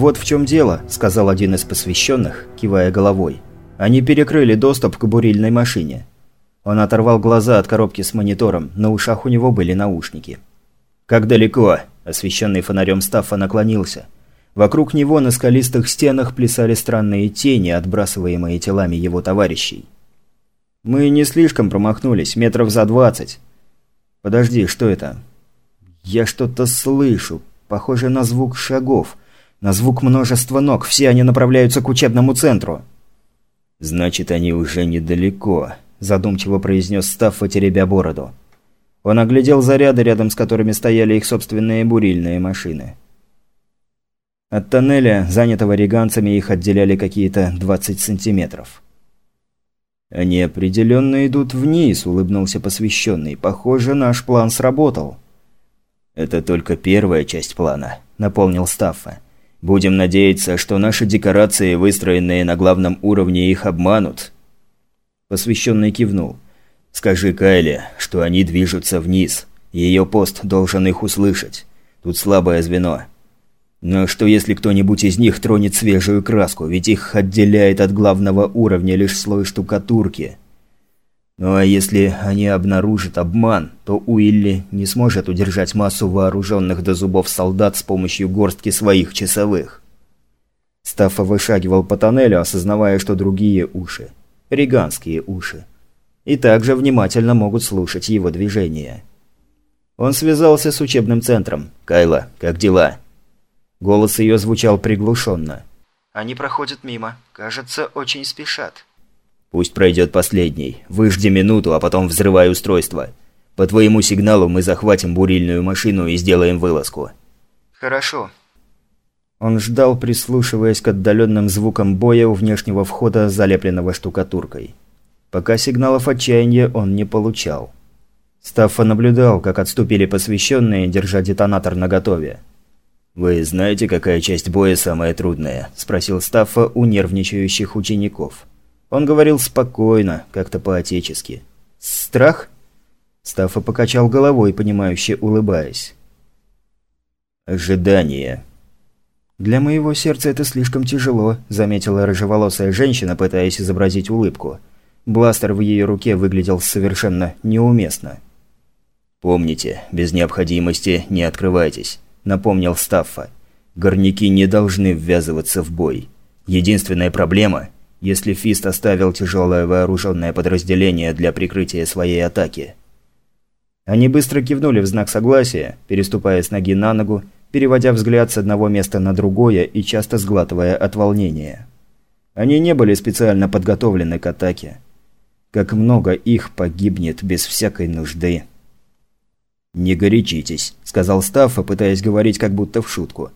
«Вот в чем дело», – сказал один из посвященных, кивая головой. «Они перекрыли доступ к бурильной машине». Он оторвал глаза от коробки с монитором, на ушах у него были наушники. «Как далеко?» – освещенный фонарем Стаффа наклонился. Вокруг него на скалистых стенах плясали странные тени, отбрасываемые телами его товарищей. «Мы не слишком промахнулись, метров за двадцать». «Подожди, что это?» «Я что-то слышу, похоже на звук шагов, на звук множества ног, все они направляются к учебному центру». «Значит, они уже недалеко», – задумчиво произнес Стаффа, теребя бороду. Он оглядел заряды, рядом с которыми стояли их собственные бурильные машины. От тоннеля, занятого риганцами, их отделяли какие-то 20 сантиметров. «Они определенно идут вниз», – улыбнулся посвященный. «Похоже, наш план сработал». «Это только первая часть плана», – наполнил Стаффа. «Будем надеяться, что наши декорации, выстроенные на главном уровне, их обманут». Посвященный кивнул. Скажи Кайле, что они движутся вниз. Ее пост должен их услышать. Тут слабое звено. Но что если кто-нибудь из них тронет свежую краску, ведь их отделяет от главного уровня лишь слой штукатурки. Ну а если они обнаружат обман, то Уилли не сможет удержать массу вооруженных до зубов солдат с помощью горстки своих часовых. Стаффа вышагивал по тоннелю, осознавая, что другие уши. Риганские уши и также внимательно могут слушать его движения. Он связался с учебным центром. «Кайла, как дела?» Голос ее звучал приглушенно. «Они проходят мимо. Кажется, очень спешат». «Пусть пройдет последний. Выжди минуту, а потом взрывай устройство. По твоему сигналу мы захватим бурильную машину и сделаем вылазку». «Хорошо». Он ждал, прислушиваясь к отдаленным звукам боя у внешнего входа, залепленного штукатуркой. Пока сигналов отчаяния он не получал. Стаффа наблюдал, как отступили посвященные, держа детонатор наготове. «Вы знаете, какая часть боя самая трудная?» – спросил Стаффа у нервничающих учеников. Он говорил спокойно, как-то по-отечески. «Страх?» Стаффа покачал головой, понимающе улыбаясь. «Ожидание». «Для моего сердца это слишком тяжело», – заметила рыжеволосая женщина, пытаясь изобразить улыбку. Бластер в ее руке выглядел совершенно неуместно. «Помните, без необходимости не открывайтесь», – напомнил Стаффа. «Горняки не должны ввязываться в бой. Единственная проблема – если Фист оставил тяжелое вооруженное подразделение для прикрытия своей атаки». Они быстро кивнули в знак согласия, переступая с ноги на ногу, переводя взгляд с одного места на другое и часто сглатывая от волнения. Они не были специально подготовлены к атаке. Как много их погибнет без всякой нужды. «Не горячитесь», – сказал Стаффа, пытаясь говорить как будто в шутку.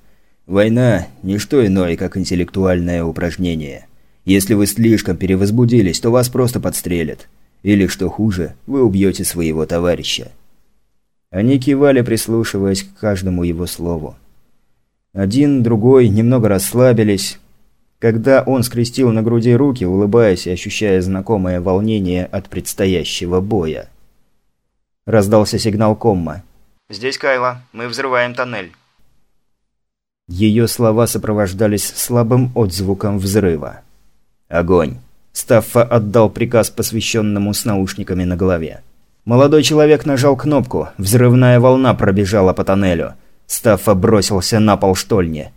«Война – не что иное, как интеллектуальное упражнение. Если вы слишком перевозбудились, то вас просто подстрелят. Или, что хуже, вы убьете своего товарища». Они кивали, прислушиваясь к каждому его слову. Один, другой немного расслабились, когда он скрестил на груди руки, улыбаясь и ощущая знакомое волнение от предстоящего боя. Раздался сигнал комма. «Здесь Кайла. Мы взрываем тоннель». Ее слова сопровождались слабым отзвуком взрыва. «Огонь!» Стаффа отдал приказ посвященному с наушниками на голове. Молодой человек нажал кнопку, взрывная волна пробежала по тоннелю. Стаффа бросился на пол штольни.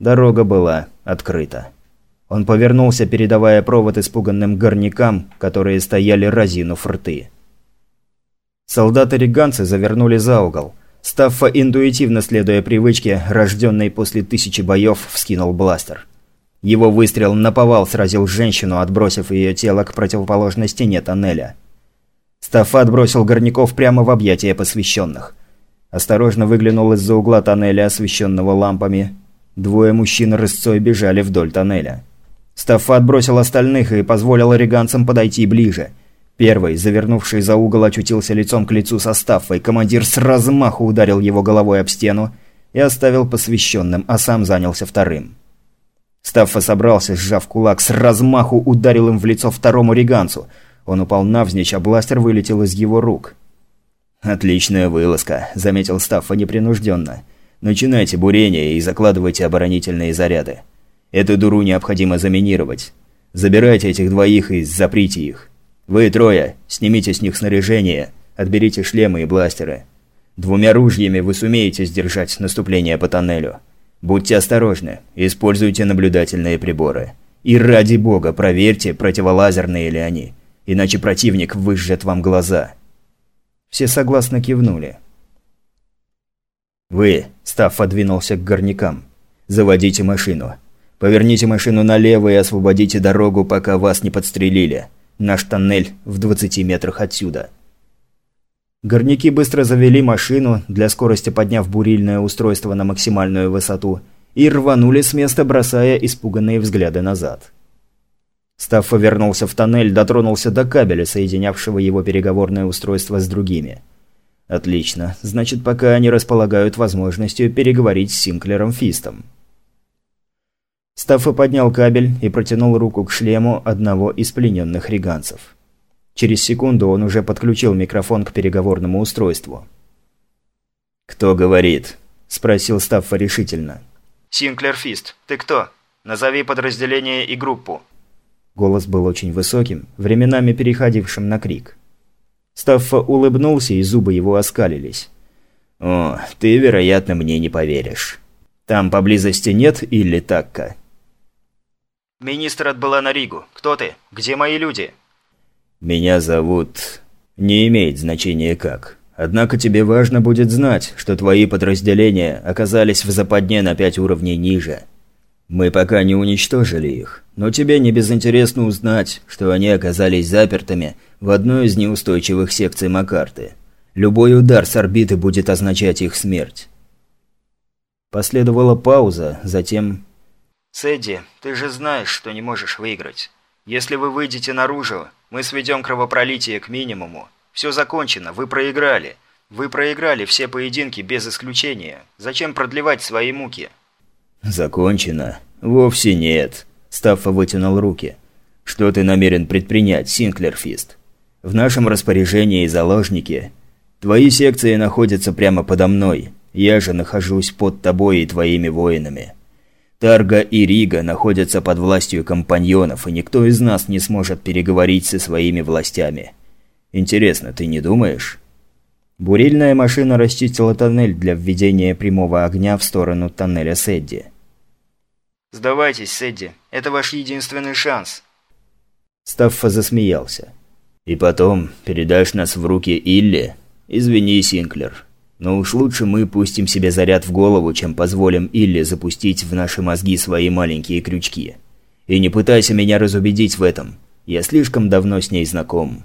Дорога была открыта. Он повернулся, передавая провод испуганным горнякам, которые стояли разинув рты. Солдаты-риганцы завернули за угол. Стаффа, интуитивно следуя привычке, рожденной после тысячи боев, вскинул бластер. Его выстрел наповал сразил женщину, отбросив ее тело к противоположной стене тоннеля. Стаффа отбросил горняков прямо в объятия посвященных. Осторожно выглянул из-за угла тоннеля, освещенного лампами. Двое мужчин рысцой бежали вдоль тоннеля. Стаффа отбросил остальных и позволил ориганцам подойти ближе. Первый, завернувший за угол, очутился лицом к лицу со Стаффой. Командир с размаху ударил его головой об стену и оставил посвященным, а сам занялся вторым. Стаффа собрался, сжав кулак, с размаху ударил им в лицо второму риганцу. Он упал навзничь, а бластер вылетел из его рук. «Отличная вылазка», – заметил Стаффа непринужденно. Начинайте бурение и закладывайте оборонительные заряды. Эту дуру необходимо заминировать. Забирайте этих двоих и заприте их. Вы трое, снимите с них снаряжение, отберите шлемы и бластеры. Двумя ружьями вы сумеете сдержать наступление по тоннелю. Будьте осторожны, используйте наблюдательные приборы. И ради бога, проверьте, противолазерные ли они. Иначе противник выжжет вам глаза. Все согласно кивнули. «Вы», – Став подвинулся к горнякам, – «заводите машину. Поверните машину налево и освободите дорогу, пока вас не подстрелили. Наш тоннель в 20 метрах отсюда». Горняки быстро завели машину, для скорости подняв бурильное устройство на максимальную высоту, и рванули с места, бросая испуганные взгляды назад. Стаффа вернулся в тоннель, дотронулся до кабеля, соединявшего его переговорное устройство с другими. Отлично, значит, пока они располагают возможностью переговорить с Синклером Фистом. Стаффа поднял кабель и протянул руку к шлему одного из плененных риганцев. Через секунду он уже подключил микрофон к переговорному устройству. «Кто говорит?» – спросил Стаффа решительно. «Синклер Фист, ты кто? Назови подразделение и группу». Голос был очень высоким, временами переходившим на крик. Стаффа улыбнулся, и зубы его оскалились. «О, ты, вероятно, мне не поверишь. Там поблизости нет или такка?» «Министр отбыла на Ригу. Кто ты? Где мои люди?» «Меня зовут... Не имеет значения как. Однако тебе важно будет знать, что твои подразделения оказались в западне на пять уровней ниже. Мы пока не уничтожили их, но тебе не безинтересно узнать, что они оказались запертыми в одной из неустойчивых секций Макарты. Любой удар с орбиты будет означать их смерть». Последовала пауза, затем... «Сэдди, ты же знаешь, что не можешь выиграть. Если вы выйдете наружу, мы сведем кровопролитие к минимуму. Все закончено, вы проиграли. Вы проиграли все поединки без исключения. Зачем продлевать свои муки?» «Закончено? Вовсе нет», – Стаффа вытянул руки. «Что ты намерен предпринять, Синклерфист? В нашем распоряжении заложники. Твои секции находятся прямо подо мной. Я же нахожусь под тобой и твоими воинами. Тарга и Рига находятся под властью компаньонов, и никто из нас не сможет переговорить со своими властями. Интересно, ты не думаешь? Бурильная машина расчистила тоннель для введения прямого огня в сторону тоннеля Сэдди. «Сдавайтесь, Сэдди. Это ваш единственный шанс». Стаффа засмеялся. «И потом передашь нас в руки Илли? Извини, Синклер. Но уж лучше мы пустим себе заряд в голову, чем позволим Илле запустить в наши мозги свои маленькие крючки. И не пытайся меня разубедить в этом. Я слишком давно с ней знаком.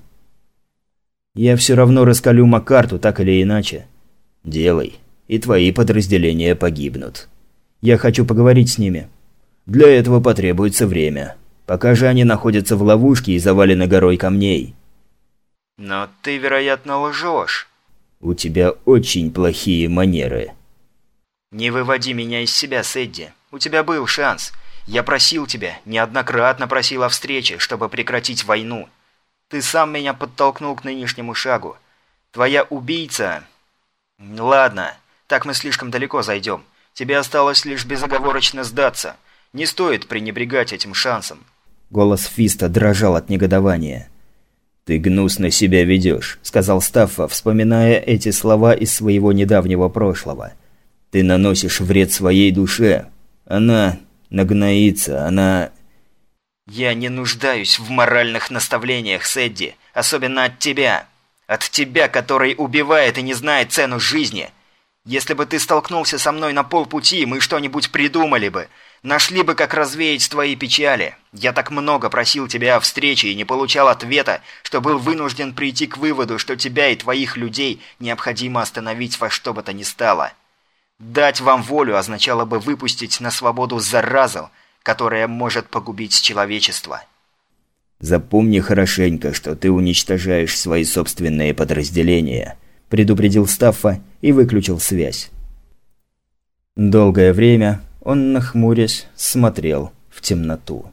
Я все равно раскалю Маккарту, так или иначе. Делай. И твои подразделения погибнут. Я хочу поговорить с ними. Для этого потребуется время. Пока же они находятся в ловушке и завалены горой камней. Но ты, вероятно, лжешь. У тебя очень плохие манеры. Не выводи меня из себя, Сэдди. У тебя был шанс. Я просил тебя, неоднократно просил о встрече, чтобы прекратить войну. Ты сам меня подтолкнул к нынешнему шагу. Твоя убийца... Ладно, так мы слишком далеко зайдем. Тебе осталось лишь безоговорочно сдаться. Не стоит пренебрегать этим шансом. Голос Фиста дрожал от негодования. «Ты гнусно себя ведешь», – сказал Стаффа, вспоминая эти слова из своего недавнего прошлого. «Ты наносишь вред своей душе. Она нагноится, она...» «Я не нуждаюсь в моральных наставлениях, Сэдди, особенно от тебя. От тебя, который убивает и не знает цену жизни. Если бы ты столкнулся со мной на полпути, мы что-нибудь придумали бы. Нашли бы, как развеять твои печали. Я так много просил тебя о встрече и не получал ответа, что был вынужден прийти к выводу, что тебя и твоих людей необходимо остановить во что бы то ни стало. Дать вам волю означало бы выпустить на свободу заразу, которая может погубить человечество. «Запомни хорошенько, что ты уничтожаешь свои собственные подразделения», предупредил Стаффа и выключил связь. Долгое время он, нахмурясь, смотрел в темноту.